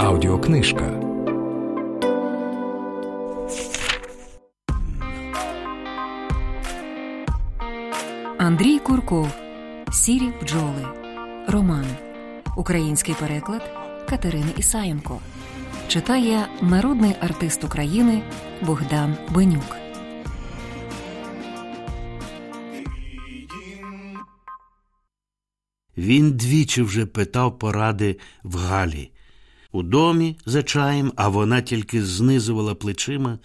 Аудіокнижка. Андрій Курков. Сірі бджоли. Роман. Український переклад Катерини Ісаєнко. Читає народний артист України Богдан Бенюк. Він двічі вже питав поради в Галі. У домі за чаєм, а вона тільки знизувала плечима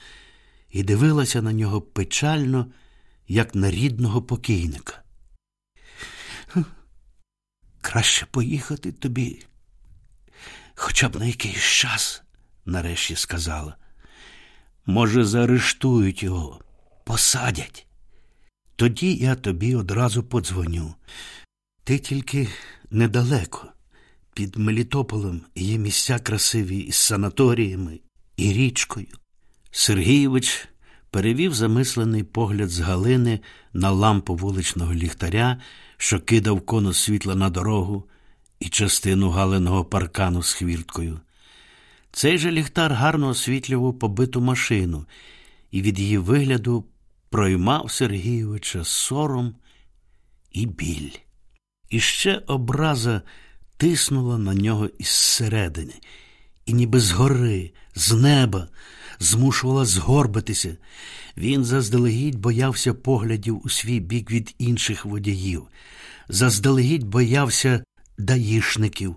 і дивилася на нього печально, як на рідного покійника. Краще поїхати тобі, хоча б на якийсь час, нарешті сказала. Може, заарештують його, посадять. Тоді я тобі одразу подзвоню. Ти тільки недалеко. Під Мелітополем є місця красиві із санаторіями і річкою. Сергійович перевів замислений погляд з Галини на лампу вуличного ліхтаря, що кидав конус світла на дорогу, і частину галиного паркану з хвірткою. Цей же ліхтар гарно освітлював побиту машину, і від її вигляду проймав Сергійовича сором і біль. І ще образа тиснула на нього із середини, і ніби згори, з неба, змушувала згорбитися. Він заздалегідь боявся поглядів у свій бік від інших водіїв, заздалегідь боявся даїшників,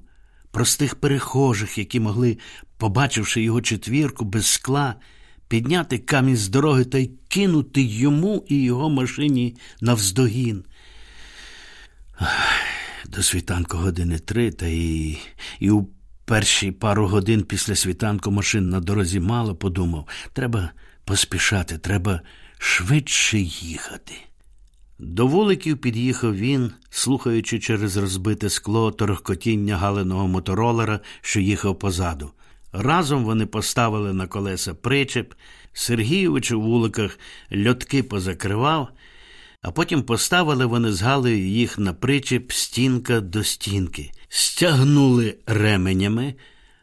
простих перехожих, які могли, побачивши його четвірку без скла, підняти камінь з дороги та й кинути йому і його машині навздогін. До світанку години три, та і, і у перші пару годин після світанку машин на дорозі мало подумав. Треба поспішати, треба швидше їхати. До вуликів під'їхав він, слухаючи через розбите скло торохкотіння галеного моторолера, що їхав позаду. Разом вони поставили на колеса причеп, Сергійович у вуликах льотки позакривав, а потім поставили вони з Галею їх на причеп стінка до стінки, стягнули ременями,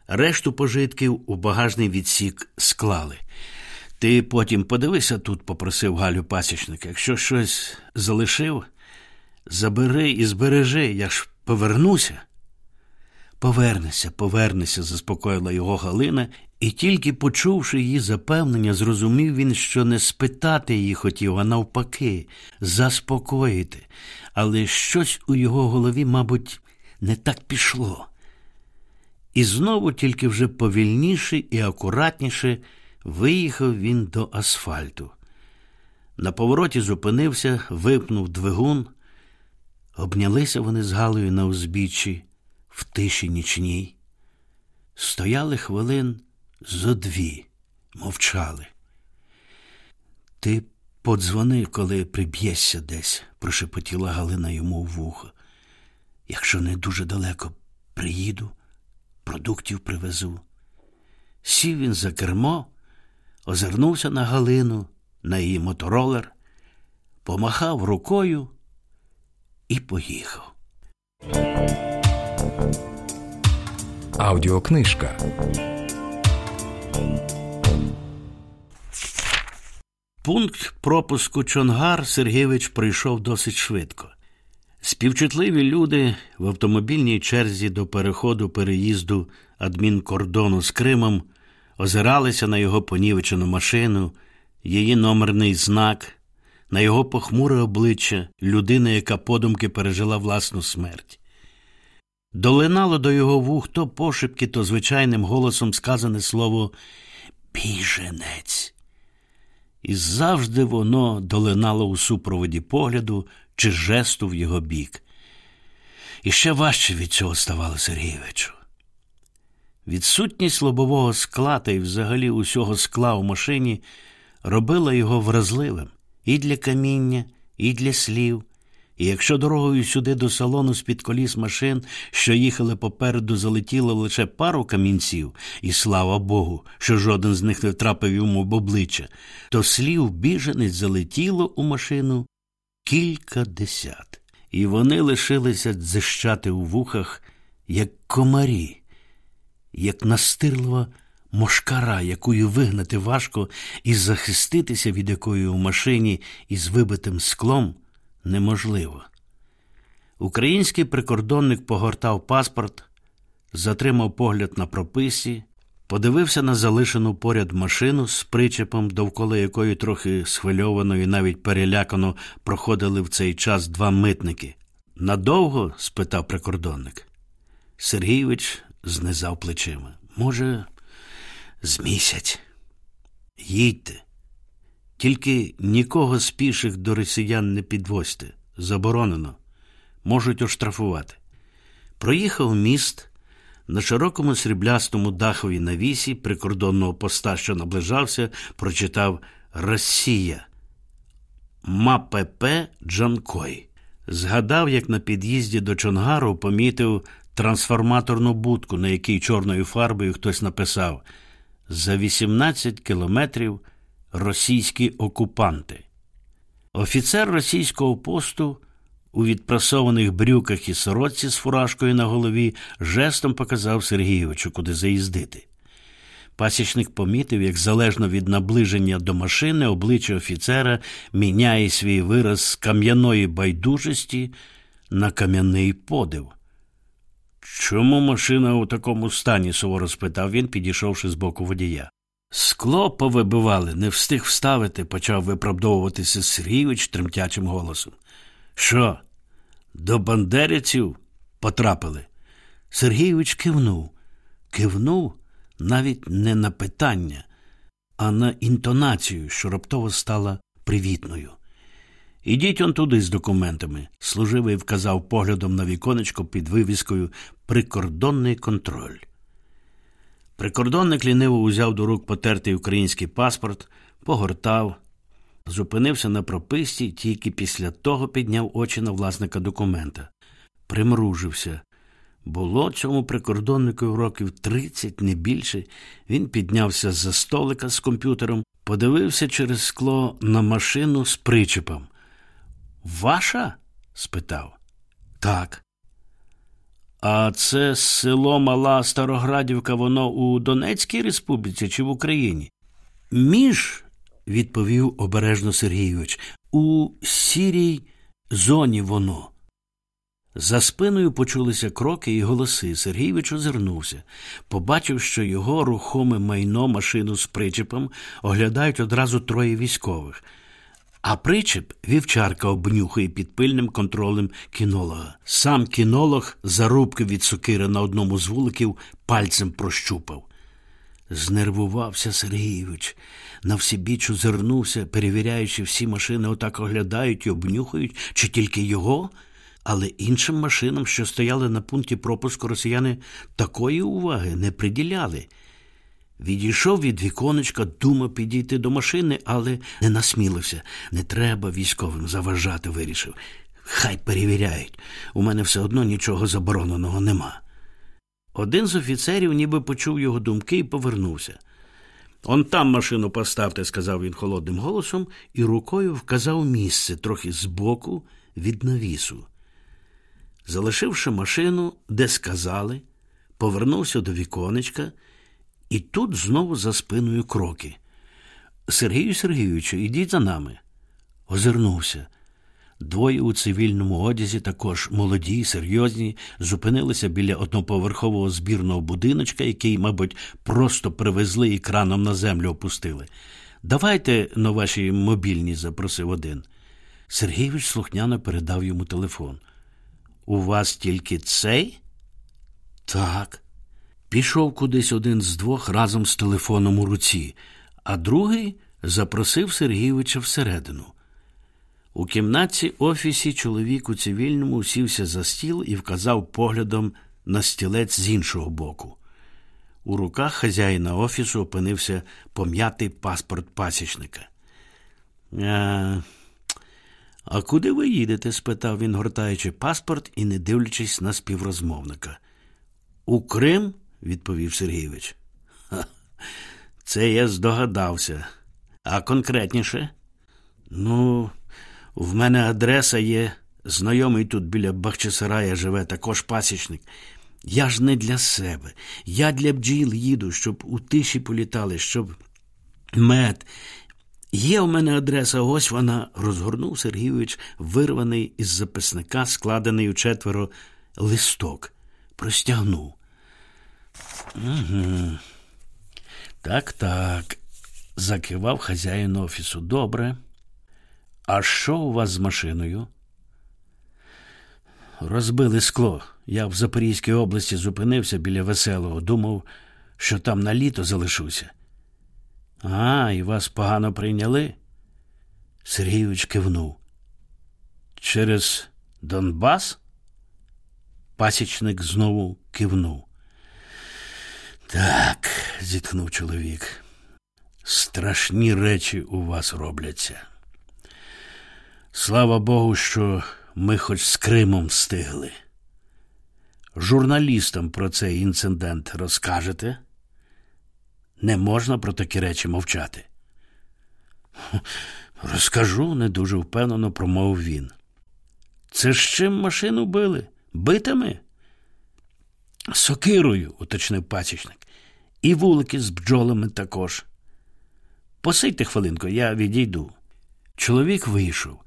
решту пожитків у багажний відсік склали. Ти потім подивися тут, попросив Галю пасічник. Якщо щось залишив, забери і збережи, я ж повернуся. Повернися, повернися, заспокоїла його Галина, і тільки почувши її запевнення, зрозумів він, що не спитати її хотів, а навпаки, заспокоїти. Але щось у його голові, мабуть, не так пішло. І знову, тільки вже повільніше і акуратніше, виїхав він до асфальту. На повороті зупинився, випнув двигун. Обнялися вони з Галею на узбіччі в тиші нічній. Стояли хвилин зо дві, мовчали. Ти подзвони, коли приб'єшся десь, прошепотіла Галина йому в вухо. Якщо не дуже далеко приїду, продуктів привезу. Сів він за кермо, озирнувся на Галину, на її моторолер, помахав рукою і поїхав. Аудіокнижка. Пункт пропуску Чонгар Сергійович прийшов досить швидко. Співчутливі люди в автомобільній черзі до переходу переїзду адмінкордону з Кримом озиралися на його понівечену машину, її номерний знак, на його похмуре обличчя людини, яка подумки пережила власну смерть. Долинало до його вух то пошепки, то звичайним голосом сказане слово біженець. І завжди воно долинало у супроводі погляду чи жесту в його бік. І ще важче від цього ставало Сергійовичу. Відсутність лобового скла та й взагалі усього скла у машині робила його вразливим і для каміння, і для слів. І якщо дорогою сюди до салону з-під коліс машин, що їхали попереду, залетіло лише пару камінців, і слава Богу, що жоден з них не втрапив йому в обличчя, то слів біженець залетіло у машину кілька десят, і вони лишилися дзищати у вухах, як комарі, як настирлива мошкара, якою вигнати важко і захиститися від якої у машині із вибитим склом неможливо. Український прикордонник погортав паспорт, затримав погляд на прописі, подивився на залишену поряд машину з причепом, довкола якої трохи схвильовано і навіть перелякано проходили в цей час два митники. Надовго? спитав прикордонник. Сергійович знизав плечима. Може, з місяць. Їдьте. Тільки нікого з піших до росіян не підвозьте. Заборонено. Можуть оштрафувати. Проїхав міст на широкому сріблястому дахові навісі прикордонного поста, що наближався, прочитав Росія. МАПП Джанкой. Згадав, як на під'їзді до Чонгару помітив трансформаторну будку, на якій чорною фарбою хтось написав За 18 кілометрів російські окупанти. Офіцер російського посту у відпрасованих брюках і сорочці з фуражкою на голові жестом показав Сергійовичу, куди заїздити. Пасічник помітив, як залежно від наближення до машини, обличчя офіцера міняє свій вираз з кам'яної байдужості на кам'яний подив. Чому машина у такому стані? суворо спитав він, підійшовши з боку водія. Скло повибивали, не встиг вставити, почав виправдовуватися Сергійович тремтячим голосом. Що, до бандерівців потрапили? Сергійович кивнув. Кивнув навіть не на питання, а на інтонацію, що раптово стала привітною. Ідіть он туди з документами, служивий вказав поглядом на віконечко під вивіскою Прикордонний контроль. Прикордонник ліниво узяв до рук потертий український паспорт, погортав, зупинився на прописці, тільки після того підняв очі на власника документа. Примружився. Було цьому прикордоннику років тридцять, не більше. Він піднявся за столика з комп'ютером, подивився через скло на машину з причепом. Ваша? спитав. Так. А це село Мала Староградівка, воно у Донецькій республіці чи в Україні? Між, відповів обережно Сергійович, у сірій зоні воно. За спиною почулися кроки і голоси. Сергійович озирнувся, побачив, що його рухоме майно машину з причепом оглядають одразу троє військових. А причеп вівчарка обнюхує під пильним контролем кінолога. Сам кінолог зарубки від сокири на одному з вуликів пальцем прощупав. Знервувався Сергійович. На всібіч озирнувся, перевіряючи, всі машини отак оглядають і обнюхають, чи тільки його. Але іншим машинам, що стояли на пункті пропуску, росіяни такої уваги не приділяли. Відійшов від віконечка, думав підійти до машини, але не насмілився. Не треба військовим заважати, вирішив. Хай перевіряють. У мене все одно нічого забороненого нема. Один з офіцерів ніби почув його думки і повернувся. Он там машину поставте, сказав він холодним голосом, і рукою вказав місце трохи збоку від навісу. Залишивши машину, де сказали, повернувся до віконечка. І тут знову за спиною кроки. Сергію Сергійовичу, ідіть за нами. Озирнувся. Двоє у цивільному одязі, також молоді, серйозні, зупинилися біля одноповерхового збірного будиночка, який, мабуть, просто привезли і краном на землю опустили. Давайте на ваші мобільні, запросив один. Сергійович слухняно передав йому телефон. У вас тільки цей? Так. Пішов кудись один з двох разом з телефоном у руці, а другий запросив Сергійовича всередину. У кімнаті офісі чоловік у цивільному сівся за стіл і вказав поглядом на стілець з іншого боку. У руках хазяїна офісу опинився пом'ятий паспорт пасічника. А, а куди ви їдете? спитав він, гортаючи паспорт і не дивлячись на співрозмовника. У Крим? Відповів Сергійович. Це я здогадався. А конкретніше? Ну, в мене адреса є. Знайомий тут біля Бахчисарая живе також пасічник. Я ж не для себе. Я для бджіл їду, щоб у тиші політали, щоб мед. Є в мене адреса, ось вона, розгорнув Сергійович, вирваний із записника, складений у четверо листок. Простягнув. Угу. Так, так, закивав хазяїн офісу. Добре. А що у вас з машиною? Розбили скло. Я в Запорізькій області зупинився біля веселого, думав, що там на літо залишуся. А, і вас погано прийняли? Сергійович кивнув. Через Донбас? Пасічник знову кивнув. Так, зітхнув чоловік. Страшні речі у вас робляться. Слава Богу, що ми хоч з Кримом встигли. Журналістам про цей інцидент розкажете? Не можна про такі речі мовчати. Розкажу, не дуже впевнено промовив він. Це ж чим машину били? Битами? Сокирою, уточнив пасічник. І вулики з бджолами також. Посидьте хвилинку, я відійду. Чоловік вийшов,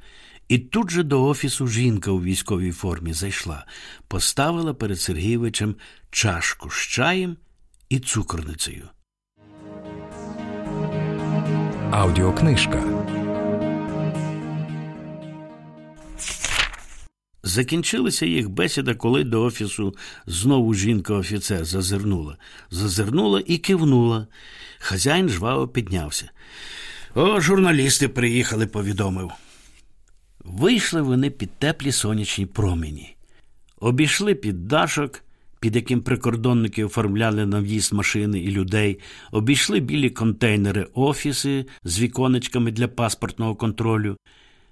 і тут же до офісу жінка у військовій формі зайшла, поставила перед Сергійовичем чашку з чаєм і цукорницею. Аудіокнижка. Закінчилася їх бесіда, коли до офісу знову жінка-офіцер зазирнула. Зазирнула і кивнула. Хазяїн жваво піднявся. О, журналісти приїхали, повідомив. Вийшли вони під теплі сонячні промені. Обійшли під дашок, під яким прикордонники оформляли на в'їзд машини і людей, обійшли білі контейнери офіси з віконечками для паспортного контролю.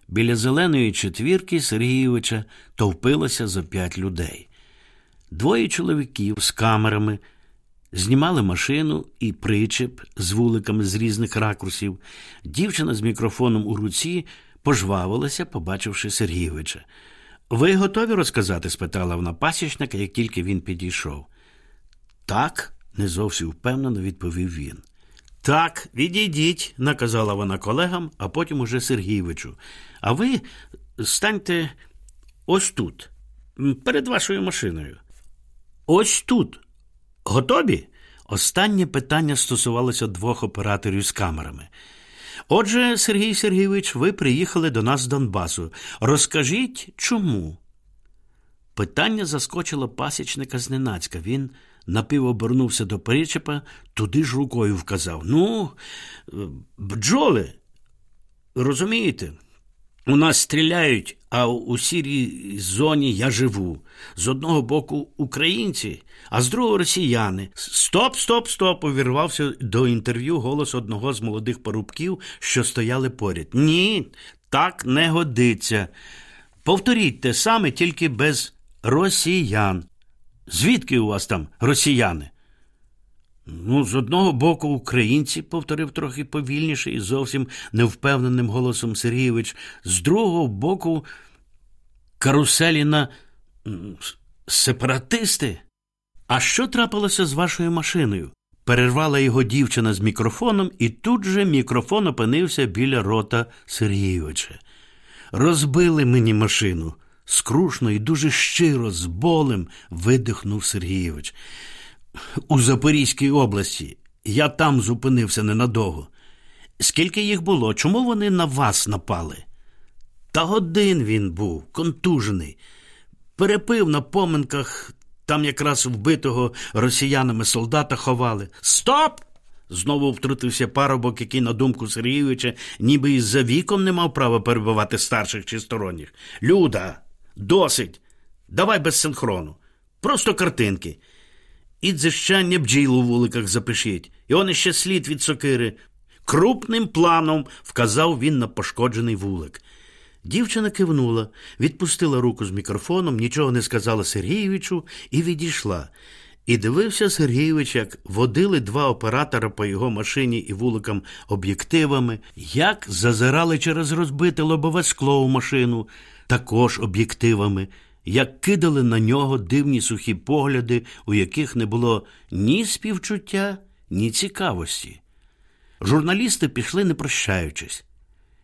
Біля зеленої четвірки Сергійовича товпилося за п'ять людей. Двоє чоловіків з камерами знімали машину і причеп з вуликами з різних ракурсів. Дівчина з мікрофоном у руці пожвавилася, побачивши Сергійовича. Ви готові розказати? спитала вона пасічника, як тільки він підійшов. Так, не зовсім впевнено відповів він. Так, відійдіть, наказала вона колегам, а потім уже Сергійовичу. А ви станьте ось тут, перед вашою машиною. Ось тут. Готові? Останнє питання стосувалося двох операторів з камерами. Отже, Сергій Сергійович, ви приїхали до нас з Донбасу. Розкажіть, чому? Питання заскочило пасічника зненацька. Він напівобернувся до причепа, туди ж рукою вказав. Ну, бджоли, розумієте? У нас стріляють, а у сірій зоні я живу. З одного боку українці, а з другого росіяни. Стоп, стоп, стоп! увірвався до інтерв'ю голос одного з молодих парубків, що стояли поряд. Ні, так не годиться. Повторіть те саме, тільки без росіян. Звідки у вас там росіяни? Ну, з одного боку, українці, повторив трохи повільніше і зовсім невпевненим голосом Сергійович, з другого боку, каруселі на сепаратисти. А що трапилося з вашою машиною? Перервала його дівчина з мікрофоном, і тут же мікрофон опинився біля рота Сергійовича. Розбили мені машину. Скрушно і дуже щиро, з болем видихнув Сергійович у Запорізькій області. Я там зупинився ненадовго. Скільки їх було? Чому вони на вас напали? Та один він був, контужений. Перепив на поминках, там якраз вбитого росіянами солдата ховали. Стоп! Знову втрутився парубок, який, на думку Сергійовича, ніби із за віком не мав права перебивати старших чи сторонніх. Люда, досить. Давай без синхрону. Просто картинки. І дзищання бджіл у вуликах запишіть. І он іще слід від сокири. Крупним планом вказав він на пошкоджений вулик. Дівчина кивнула, відпустила руку з мікрофоном, нічого не сказала Сергійовичу і відійшла. І дивився Сергійович, як водили два оператора по його машині і вуликам об'єктивами, як зазирали через розбите лобове скло у машину, також об'єктивами, як кидали на нього дивні сухі погляди, у яких не було ні співчуття, ні цікавості. Журналісти пішли, не прощаючись,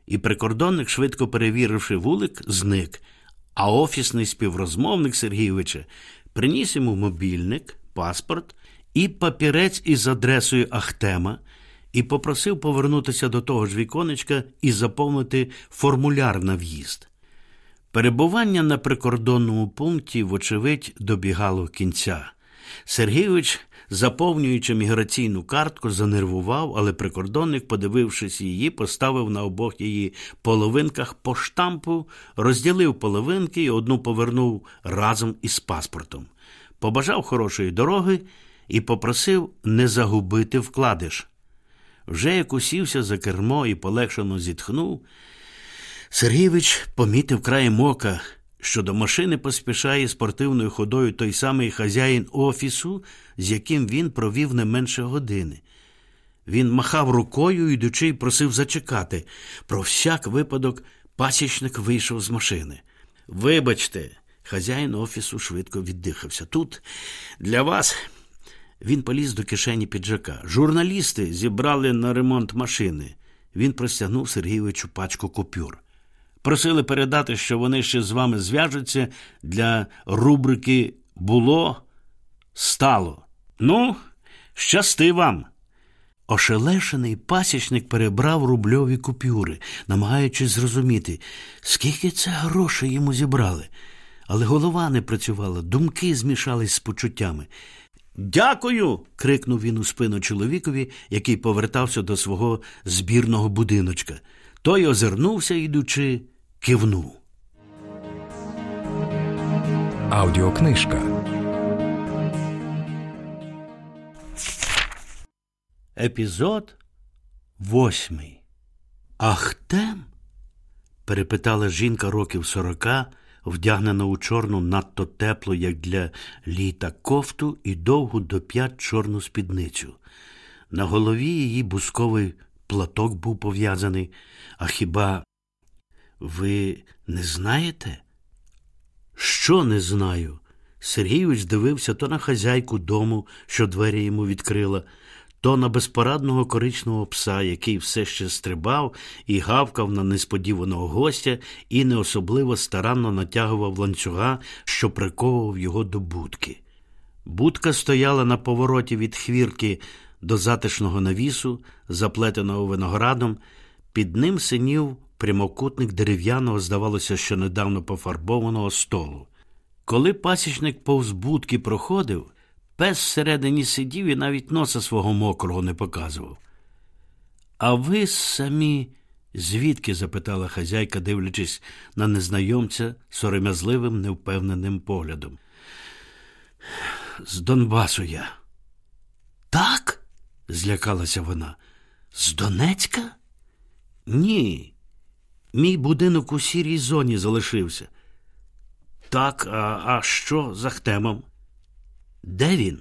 і прикордонник, швидко перевіривши вулик, зник, а офісний співрозмовник Сергійовича приніс йому мобільник, паспорт і папірець із адресою Ахтема і попросив повернутися до того ж віконечка і заповнити формуляр на в'їзд. Перебування на прикордонному пункті, вочевидь, добігало кінця. Сергійович, заповнюючи міграційну картку, занервував, але прикордонник, подивившись її, поставив на обох її половинках по штампу, розділив половинки і одну повернув разом із паспортом. Побажав хорошої дороги і попросив не загубити вкладиш. Вже як усівся за кермо і полегшено зітхнув, Сергійович помітив краєм ока, що до машини поспішає спортивною ходою той самий хазяїн офісу, з яким він провів не менше години. Він махав рукою, йдучи, й просив зачекати. Про всяк випадок пасічник вийшов з машини. Вибачте, хазяїн офісу швидко віддихався. Тут для вас. Він поліз до кишені піджака. Журналісти зібрали на ремонт машини. Він простягнув Сергійовичу пачку купюр. Просили передати, що вони ще з вами зв'яжуться для рубрики Було, стало. Ну, щасти вам. Ошелешений пасічник перебрав рубльові купюри, намагаючись зрозуміти, скільки це грошей йому зібрали. Але голова не працювала, думки змішались з почуттями. Дякую. крикнув він у спину чоловікові, який повертався до свого збірного будиночка. Той озирнувся, йдучи, кивнув. Аудіокнижка. Епізод восьмий. Ахтем? перепитала жінка років сорока, вдягнена у чорну надто теплу, як для літа кофту, і довгу до п'ят чорну спідницю. На голові її бусковий платок був пов'язаний. А хіба ви не знаєте? Що не знаю? Сергійович дивився то на хазяйку дому, що двері йому відкрила, то на безпорадного коричного пса, який все ще стрибав і гавкав на несподіваного гостя і не особливо старанно натягував ланцюга, що приковував його до будки. Будка стояла на повороті від хвірки до затишного навісу, заплетеного виноградом, під ним синів прямокутник дерев'яного, здавалося, що недавно пофарбованого столу. Коли пасічник повз будки проходив, пес всередині сидів і навіть носа свого мокрого не показував. А ви самі звідки? запитала хазяйка, дивлячись на незнайомця сором'язливим, невпевненим поглядом. З Донбасу я. Так? злякалася вона. З Донецька? Ні. Мій будинок у сірій зоні залишився. Так, а, а що за хтемом? Де він?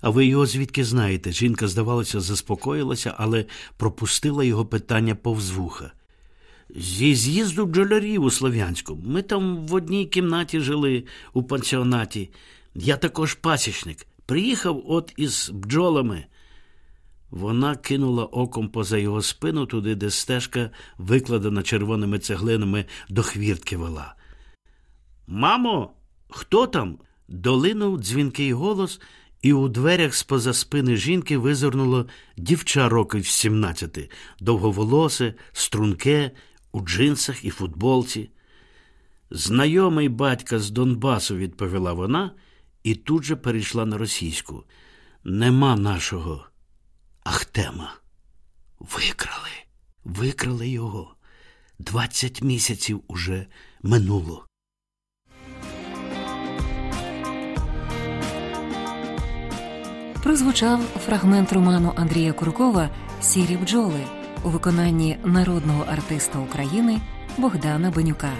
А ви його звідки знаєте? Жінка, здавалося, заспокоїлася, але пропустила його питання повз вуха. Зі з'їзду бджолярів у Слов'янську. Ми там в одній кімнаті жили у пансіонаті. Я також пасічник. Приїхав от із бджолами. Вона кинула оком поза його спину туди, де стежка, викладена червоними цеглинами, до хвіртки вела. Мамо, хто там? долинув дзвінкий голос, і у дверях з поза спини жінки визирнуло дівча років сімнадцяти, довговолосе, струнке, у джинсах і футболці. Знайомий батька з Донбасу, відповіла вона, і тут же перейшла на російську. Нема нашого Ахтема. Викрали, викрали його. Двадцять місяців уже минуло. Прозвучав фрагмент роману Андрія Куркова Сірі бджоли у виконанні народного артиста України Богдана Бенюка,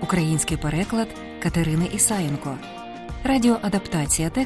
український переклад Катерини Ісаєнко, радіоадаптація тексту